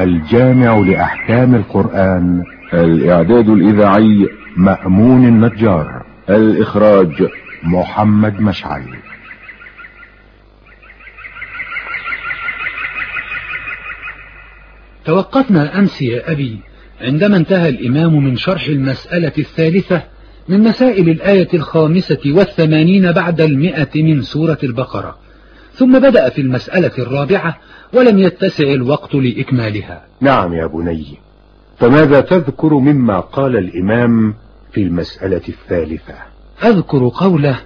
الجامع لأحكام القرآن. الإعداد الإذاعي مأمون النجار. الإخراج محمد مشعل. توقفنا أمس يا أبي عندما انتهى الإمام من شرح المسألة الثالثة من مسائل الآية الخامسة والثمانين بعد المئة من سورة البقرة. ثم بدأ في المسألة الرابعة ولم يتسع الوقت لإكمالها. نعم يا بني. فماذا تذكر مما قال الإمام في المسألة الثالثة؟ أذكر قوله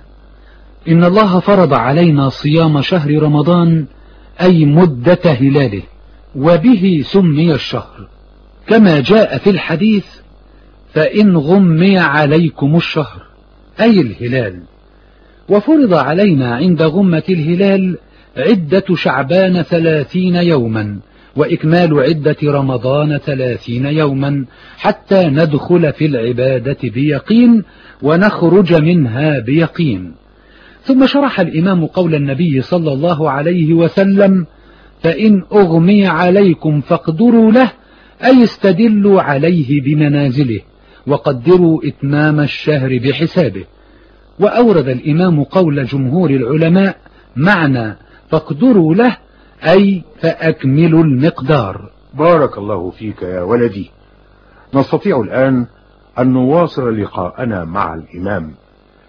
إن الله فرض علينا صيام شهر رمضان أي مدة هلاله وبه سمي الشهر. كما جاء في الحديث فإن غمي عليكم الشهر أي الهلال. وفرض علينا عند غمة الهلال عدة شعبان ثلاثين يوما وإكمال عدة رمضان ثلاثين يوما حتى ندخل في العبادة بيقين ونخرج منها بيقين. ثم شرح الإمام قول النبي صلى الله عليه وسلم فإن أغمي عليكم فاقدروا له أي استدلوا عليه بمنازله وقدروا إتمام الشهر بحسابه. وأورد الإمام قول جمهور العلماء معنى فاقدروا له أي فأكملوا المقدار. بارك الله فيك يا ولدي. نستطيع الآن أن نواصل لقاءنا مع الإمام.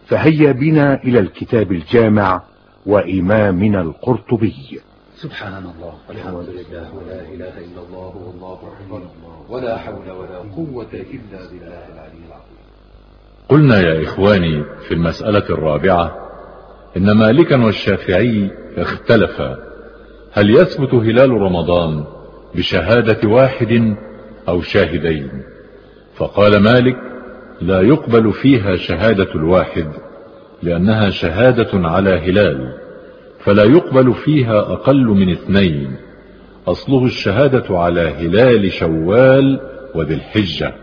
فهيا بنا إلى الكتاب الجامع وإمامنا القرطبي. سبحان الله والحمد لله ولا إله إلا الله والله أكبر. ولا حول ولا قوة إلا بالله العلي العظيم. قلنا يا إخواني في المسألة الرابعة إن مالكا والشافعي اختلفا. هل يثبت هلال رمضان بشهادة واحد أو شاهدين؟ فقال مالك لا يقبل فيها شهادة الواحد لأنها شهادة على هلال فلا يقبل فيها أقل من اثنين. أصله الشهادة على هلال شوال وذي الحجة.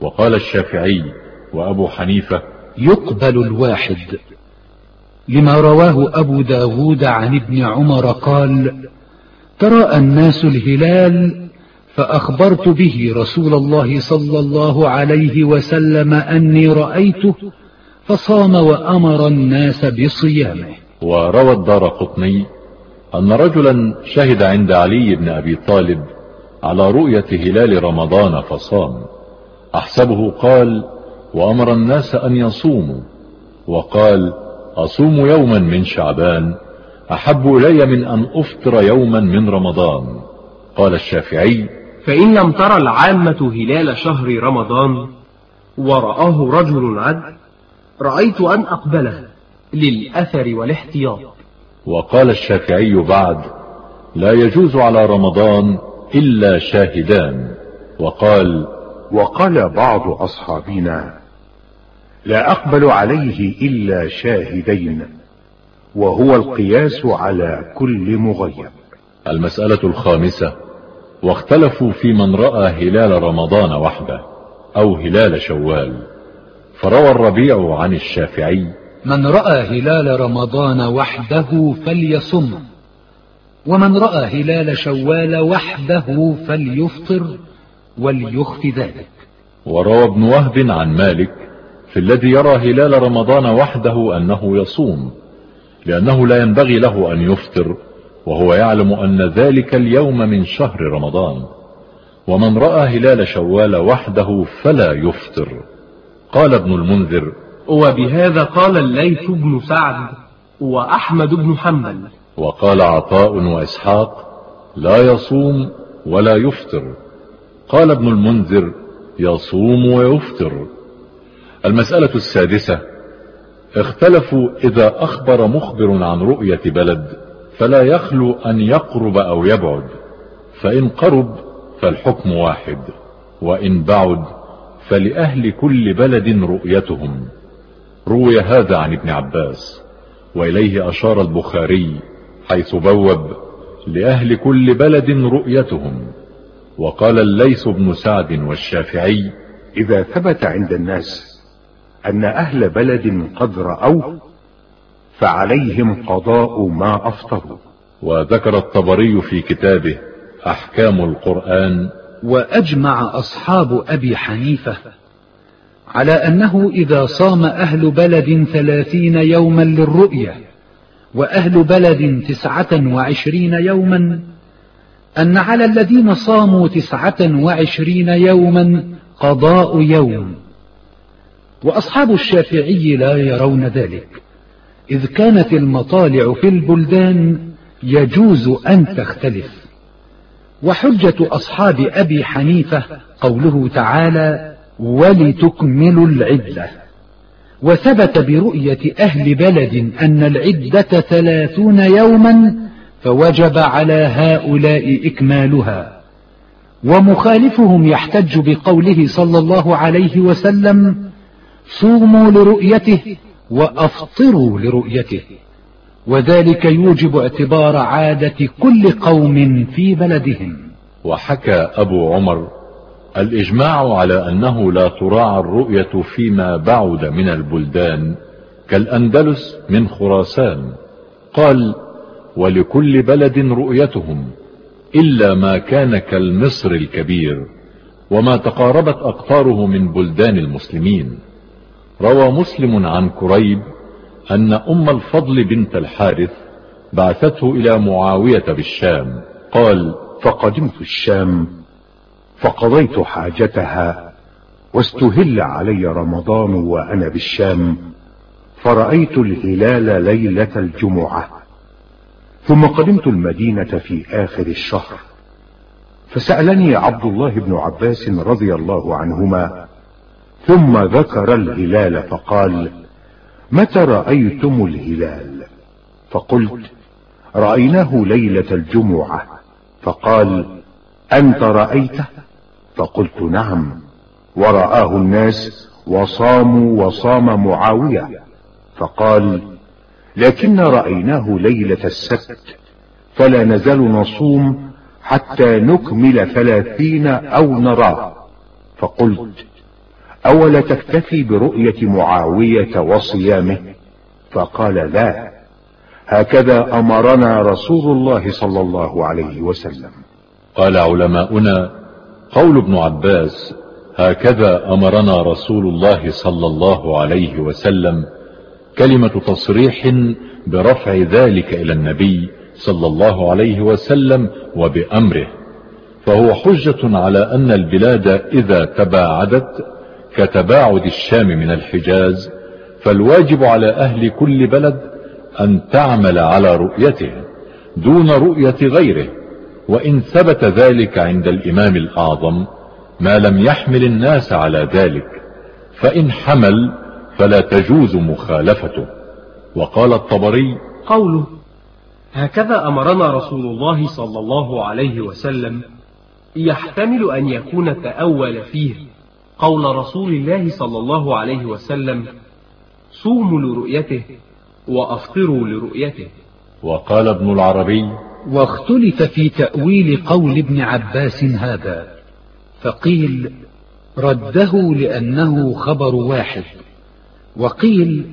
وقال الشافعي وأبو حنيفة يقبل الواحد. لما رواه أبو داود عن ابن عمر قال تراءى الناس الهلال فأخبرت به رسول الله صلى الله عليه وسلم أني رأيته فصام وأمر الناس بصيامه. وروى الدار قطني أن رجلا شهد عند علي بن أبي طالب على رؤية هلال رمضان فصام. أحسبه قال وأمر الناس أن يصوموا. وقال أصوم يوما من شعبان أحب إلي من أن أفطر يوما من رمضان. قال الشافعي فإن لم ترى العامة هلال شهر رمضان ورآه رجل عد رأيت أن أقبله للأثر والاحتياط. وقال الشافعي بعد لا يجوز على رمضان إلا شاهدان. وقال وقال بعض أصحابنا لا أقبل عليه إلا شاهدين وهو القياس على كل مغيب. المسألة الخامسة واختلفوا في من رأى هلال رمضان وحده أو هلال شوال. فروى الربيع عن الشافعي من رأى هلال رمضان وحده فليصم ومن رأى هلال شوال وحده فليفطر وليخف ذلك. وروى ابن وهب عن مالك في الذي يرى هلال رمضان وحده أنه يصوم لأنه لا ينبغي له أن يفطر وهو يعلم أن ذلك اليوم من شهر رمضان. ومن رأى هلال شوال وحده فلا يفطر. قال ابن المنذر وبهذا قال الليث بن سعد وأحمد بن حنبل. وقال عطاء وإسحاق لا يصوم ولا يفطر. قال ابن المنذر يصوم ويفطر. المسألة السادسة. اختلفوا إذا أخبر مخبر عن رؤية بلد فلا يخلو أن يقرب أو يبعد. فإن قرب فالحكم واحد. وإن بعد فلأهل كل بلد رؤيتهم. روي هذا عن ابن عباس. وإليه أشار البخاري حيث بوب لأهل كل بلد رؤيتهم. وقال الليث بن سعد والشافعي إذا ثبت عند الناس أن أهل بلد قد رأوا فعليهم قضاء ما أفطروا. وذكر الطبري في كتابه أحكام القرآن. وأجمع أصحاب أبي حنيفة على أنه إذا صام أهل بلد ثلاثين يوما للرؤية وأهل بلد تسعة وعشرين يوما أن على الذين صاموا تسعة وعشرين يوما قضاء يوم. وأصحاب الشافعي لا يرون ذلك. إذ كانت المطالع في البلدان يجوز أن تختلف. وحجة أصحاب أبي حنيفة قوله تعالى ولتكملوا العدة وثبت برؤية أهل بلد أن العدة ثلاثون يوما فوجب على هؤلاء إكمالها. ومخالفهم يحتج بقوله صلى الله عليه وسلم صوموا لرؤيته وأفطروا لرؤيته. وذلك يوجب اعتبار عادة كل قوم في بلدهم. وحكى أبو عمر الإجماع على أنه لا تراعى الرؤية فيما بعد من البلدان كالأندلس من خراسان. قال ولكل بلد رؤيتهم إلا ما كان كالمصر الكبير وما تقاربت أقطاره من بلدان المسلمين. روى مسلم عن كريب أن أم الفضل بنت الحارث بعثته إلى معاوية بالشام. قال فقدمت الشام فقضيت حاجتها واستهل علي رمضان وأنا بالشام فرأيت الهلال ليلة الجمعة ثم قدمت المدينة في آخر الشهر. فسألني عبد الله بن عباس رضي الله عنهما ثم ذكر الهلال فقال متى رأيتم الهلال؟ فقلت رأيناه ليلة الجمعة. فقال أنت رأيته؟ فقلت نعم. ورآه الناس وصاموا وصام معاوية. فقال لكن رأيناه ليلة السبت فلا نزال نصوم حتى نكمل ثلاثين أو نراه. فقلت أولا تكتفي برؤية معاوية وصيامه؟ فقال لا. هكذا أمرنا رسول الله صلى الله عليه وسلم. قال علماؤنا قول ابن عباس هكذا أمرنا رسول الله صلى الله عليه وسلم كلمة تصريح برفع ذلك إلى النبي صلى الله عليه وسلم وبأمره فهو حجة على أن البلاد إذا تباعدت كتباعد الشام من الحجاز فالواجب على أهل كل بلد أن تعمل على رؤيته دون رؤية غيره وإن ثبت ذلك عند الإمام الأعظم ما لم يحمل الناس على ذلك فإن حمل فلا تجوز مخالفته. وقال الطبري قوله هكذا أمرنا رسول الله صلى الله عليه وسلم يحتمل أن يكون تأول فيه. قول رسول الله صلى الله عليه وسلم صوموا لرؤيته وأفطروا لرؤيته. وقال ابن العربي واختلف في تأويل قول ابن عباس هذا فقيل رده لأنه خبر واحد. وقيل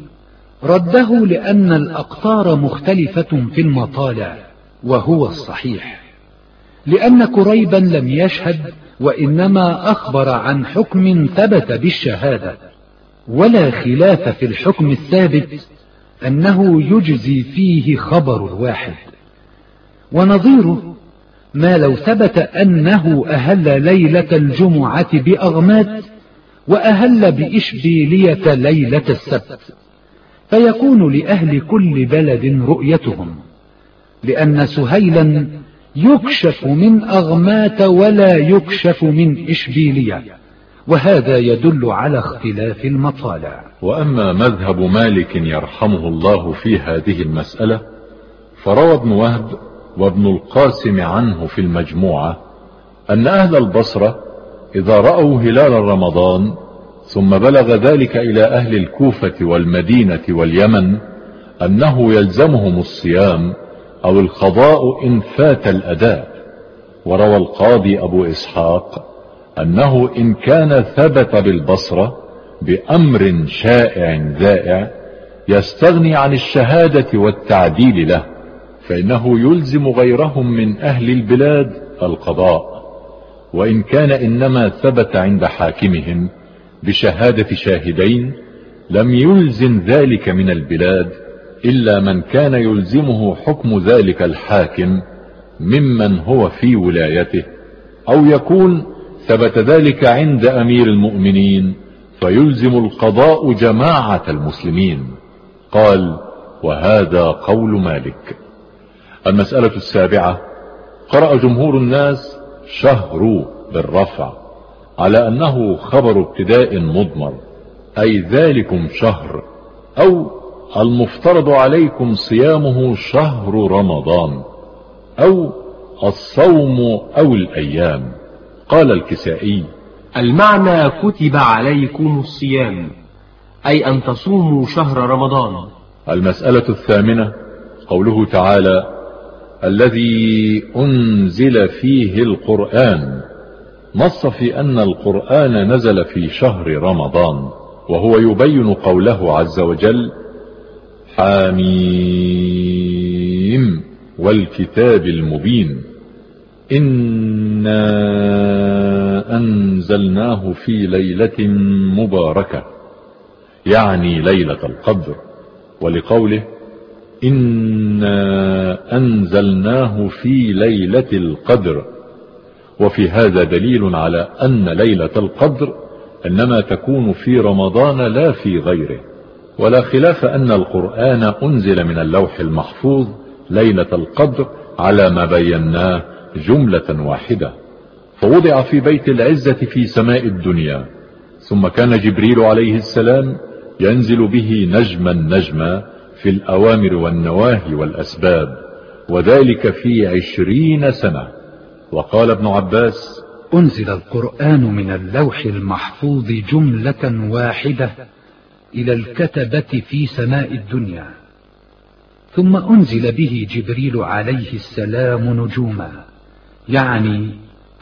رده لأن الأقطار مختلفة في المطالع وهو الصحيح. لأن كريبا لم يشهد وإنما أخبر عن حكم ثبت بالشهادة ولا خلاف في الحكم الثابت أنه يجزي فيه خبر واحد. ونظيره ما لو ثبت أنه أهل ليلة الجمعة بأغمات وأهل بإشبيلية ليلة السبت فيكون لأهل كل بلد رؤيتهم لأن سهيلا يكشف من أغمات ولا يكشف من إشبيلية. وهذا يدل على اختلاف المطالع. وأما مذهب مالك يرحمه الله في هذه المسألة فروى ابن وهب وابن القاسم عنه في المجموعة أن أهل البصرة إذا رأوا هلال رمضان ثم بلغ ذلك إلى أهل الكوفة والمدينة واليمن أنه يلزمهم الصيام أو القضاء إن فات الأداء. وروى القاضي أبو إسحاق أنه إن كان ثبت بالبصرة بأمر شائع ذائع يستغني عن الشهادة والتعديل له فإنه يلزم غيرهم من أهل البلاد القضاء. وإن كان إنما ثبت عند حاكمهم بشهادة شاهدين لم يلزم ذلك من البلاد إلا من كان يلزمه حكم ذلك الحاكم ممن هو في ولايته أو يكون ثبت ذلك عند أمير المؤمنين فيلزم القضاء جماعة المسلمين. قال وهذا قول مالك. المسألة السابعة قرأ جمهور الناس شهر بالرفع على أنه خبر ابتداء مضمر أي ذلكم شهر أو المفترض عليكم صيامه شهر رمضان أو الصوم أو الأيام. قال الكسائي المعنى كتب عليكم الصيام أي أن تصوموا شهر رمضان. المسألة الثامنة قوله تعالى الذي أنزل فيه القرآن. نص في أن القرآن نزل في شهر رمضان وهو يبين قوله عز وجل حاميم والكتاب المبين. إنا أنزلناه في ليلة مباركة. يعني ليلة القدر. ولقوله إنا أنزلناه في ليلة القدر. وفي هذا دليل على أن ليلة القدر إنما تكون في رمضان لا في غيره. ولا خلاف أن القرآن أنزل من اللوح المحفوظ ليلة القدر على ما بيناه جملة واحدة. فوضع في بيت العزة في سماء الدنيا. ثم كان جبريل عليه السلام ينزل به نجما نجما في الأوامر والنواهي والأسباب وذلك في عشرين سنة. وقال ابن عباس أنزل القرآن من اللوح المحفوظ جملة واحدة. إلى الكتبة في سماء الدنيا ثم أنزل به جبريل عليه السلام نجوما يعني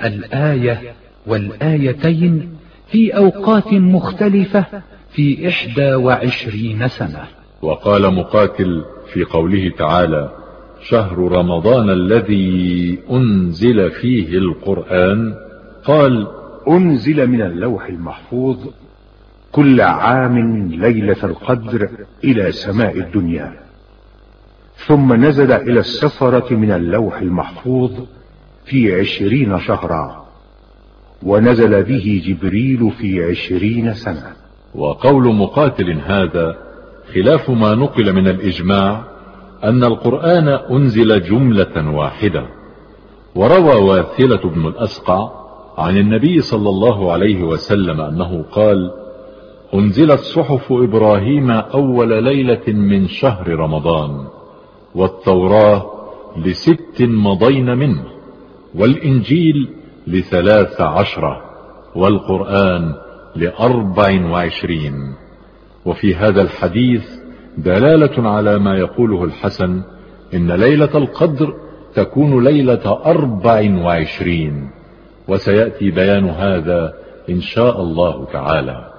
الآية والآيتين في أوقات مختلفة في إحدى وعشرين سنة. وقال مقاتل في قوله تعالى شهر رمضان الذي أنزل فيه القرآن قال أنزل من اللوح المحفوظ كل عام ليلة القدر إلى سماء الدنيا. ثم نزل إلى السفرة من اللوح المحفوظ في عشرين شهرا. ونزل به جبريل في عشرين سنة. وقول مقاتل هذا خلاف ما نقل من الإجماع أن القرآن أنزل جملة واحدة. وروى واثلة بن الأسقع عن النبي صلى الله عليه وسلم أنه قال أنزلت صحف إبراهيم أول ليلة من شهر رمضان والتوراة لست مضين منه والإنجيل لثلاث عشرة والقرآن لأربع وعشرين. وفي هذا الحديث دلالة على ما يقوله الحسن إن ليلة القدر تكون ليلة أربع وعشرين وسيأتي بيان هذا إن شاء الله تعالى.